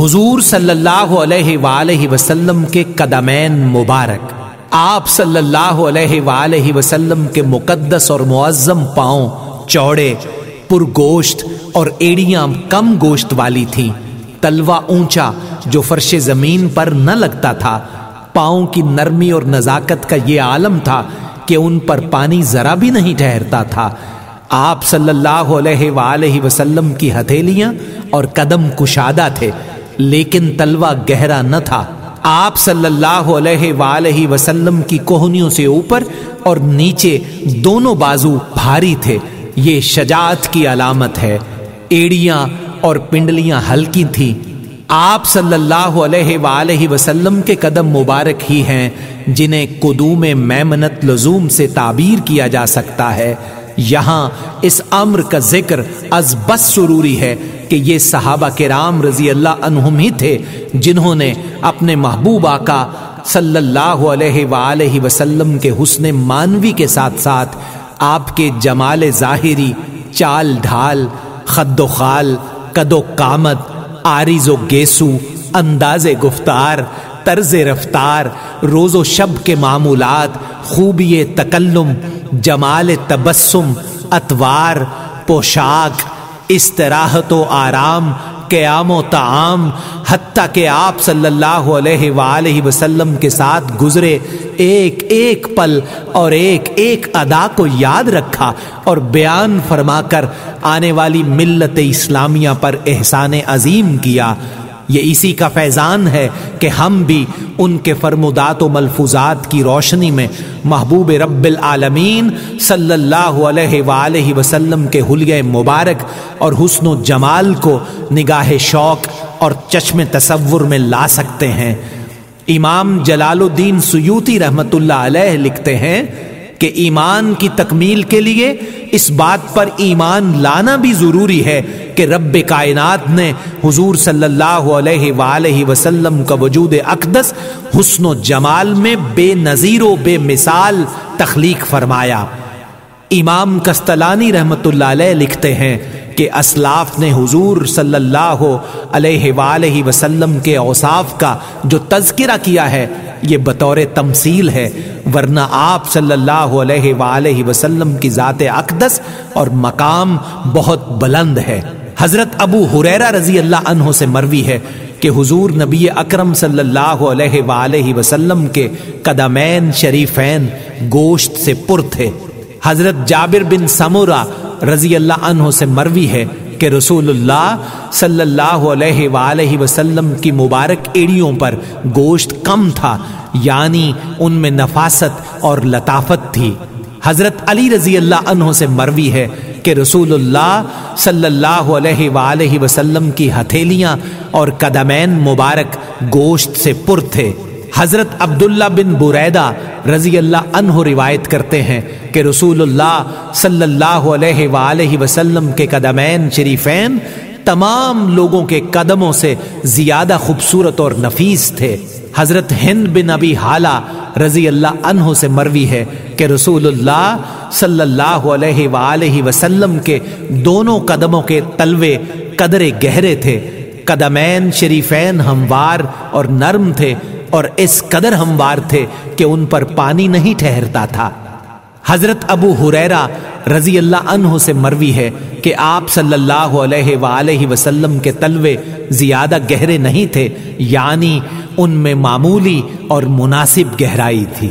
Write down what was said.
حضور صلی اللہ علیہ وآلہ وسلم کے قدمین مبارک، آپ صلی اللہ علیہ وآلہ وسلم کے مقدس اور معظم پاؤں چوڑے پر گوشت اور ایڑیاں کم گوشت والی تھیں۔ تلوا اونچا جو فرش زمین پر نہ لگتا تھا، پاؤں کی نرمی اور نزاکت کا یہ عالم تھا کہ ان پر پانی ذرا بھی نہیں ٹھہرتا تھا۔ آپ صلی اللہ علیہ وآلہ وسلم کی ہتھیلیاں اور قدم کشادہ تھے۔ لیکن تلوا گہرا نہ تھا۔ آپ صلی اللہ علیہ وآلہ وسلم کی کوہنیوں سے اوپر اور نیچے دونوں بازو بھاری تھے۔ یہ شجاعت کی علامت ہے۔ ایڑیاں اور پنڈلیاں ہلکی تھیں۔ آپ صلی اللہ علیہ وآلہ وسلم کے قدم مبارک ہی ہیں، جنہیں قدوم میمنت لزوم سے تعبیر کیا جا سکتا ہے۔ یہاں اس امر کا ذکر از بس ضروری ہے۔ کہ یہ صحابہ کرام رضی اللہ عنہم ہی تھے جنہوں نے اپنے محبوب آقا صلی اللہ علیہ وآلہ وسلم کے حسن مانوی کے ساتھ ساتھ آپ کے جمال ظاہری چال ڈھال، خد و خال، قد و کامت آریز و گیسو، انداز گفتار، طرز رفتار، روز و شب کے معمولات، خوبی تکلم، جمال تبسم، اتوار، پوشاک استراحت و آرام، قیام و تعام حتیٰ کہ آپ صلی اللہ علیہ وآلہ وسلم کے ساتھ گزرے، ایک ایک پل اور ایک ایک ادا کو یاد رکھا اور بیان فرما کر آنے والی ملت اسلامیہ پر احسان عظیم کیا۔ یہ اسی کا فیضان ہے کہ ہم بھی ان کے فرمودات و ملفوظات کی روشنی میں محبوب رب العالمین صلی اللہ علیہ وآلہ وسلم کے حلیہ مبارک اور حسن و جمال کو نگاہ شوق اور چشم تصور میں لا سکتے ہیں۔ امام جلال الدین سیوتی رحمت اللہ علیہ لکھتے ہیں کہ ایمان کی تکمیل کے لیے اس بات پر ایمان لانا بھی ضروری ہے کہ رب کائنات نے حضور صلی اللہ علیہ وآلہ وسلم کا وجود اقدس حسن و جمال میں بے نظیر و بے مثال تخلیق فرمایا۔ امام کستلانی رحمت اللہ علیہ لکھتے ہیں کہ اسلاف نے حضور صلی اللہ علیہ وآلہ وسلم کے اوصاف کا جو تذکرہ کیا ہے، یہ بطور تمثیل ہے۔ ورنہ آپ صلی اللہ علیہ وآلہ وسلم کی ذات اقدس اور مقام بہت بلند ہے۔ حضرت ابو حریرہ رضی اللہ عنہ سے مروی ہے کہ حضور نبی اکرم صلی اللہ علیہ وآلہ وسلم کے قدمین شریفین گوشت سے پر تھے۔ حضرت جابر بن سمورہ رضی اللہ عنہ سے مروی ہے کہ رسول اللہ صلی اللہ علیہ وآلہ وسلم کی مبارک ایڑیوں پر گوشت کم تھا یعنی ان میں نفاست اور لطافت تھی۔ حضرت علی رضی اللہ عنہ سے مروی ہے کہ رسول اللہ صلی اللہ علیہ وآلہ وسلم کی ہتھیلیاں اور قدمین مبارک گوشت سے پر تھے۔ حضرت عبداللہ بن بریدہ رضی اللہ عنہ روایت کرتے ہیں کہ رسول اللہ صلی اللہ علیہ وآلہ وسلم کے قدمین شریفین تمام لوگوں کے قدموں سے زیادہ خوبصورت اور نفیس تھے۔ حضرت ہند بن ابی حالہ رضی اللہ عنہ سے مروی ہے کہ رسول اللہ صلی اللہ علیہ وآلہ وسلم کے دونوں قدموں کے تلوے قدرے گہرے تھے۔ قدمین شریفین ہموار اور نرم تھے اور اس قدر ہموار تھے کہ ان پر پانی نہیں ٹھہرتا تھا۔ حضرت ابو حریرہ رضی اللہ عنہ سے مروی ہے کہ آپ صلی اللہ علیہ وآلہ وسلم کے تلوے زیادہ گہرے نہیں تھے یعنی ان میں معمولی اور مناسب گہرائی تھی۔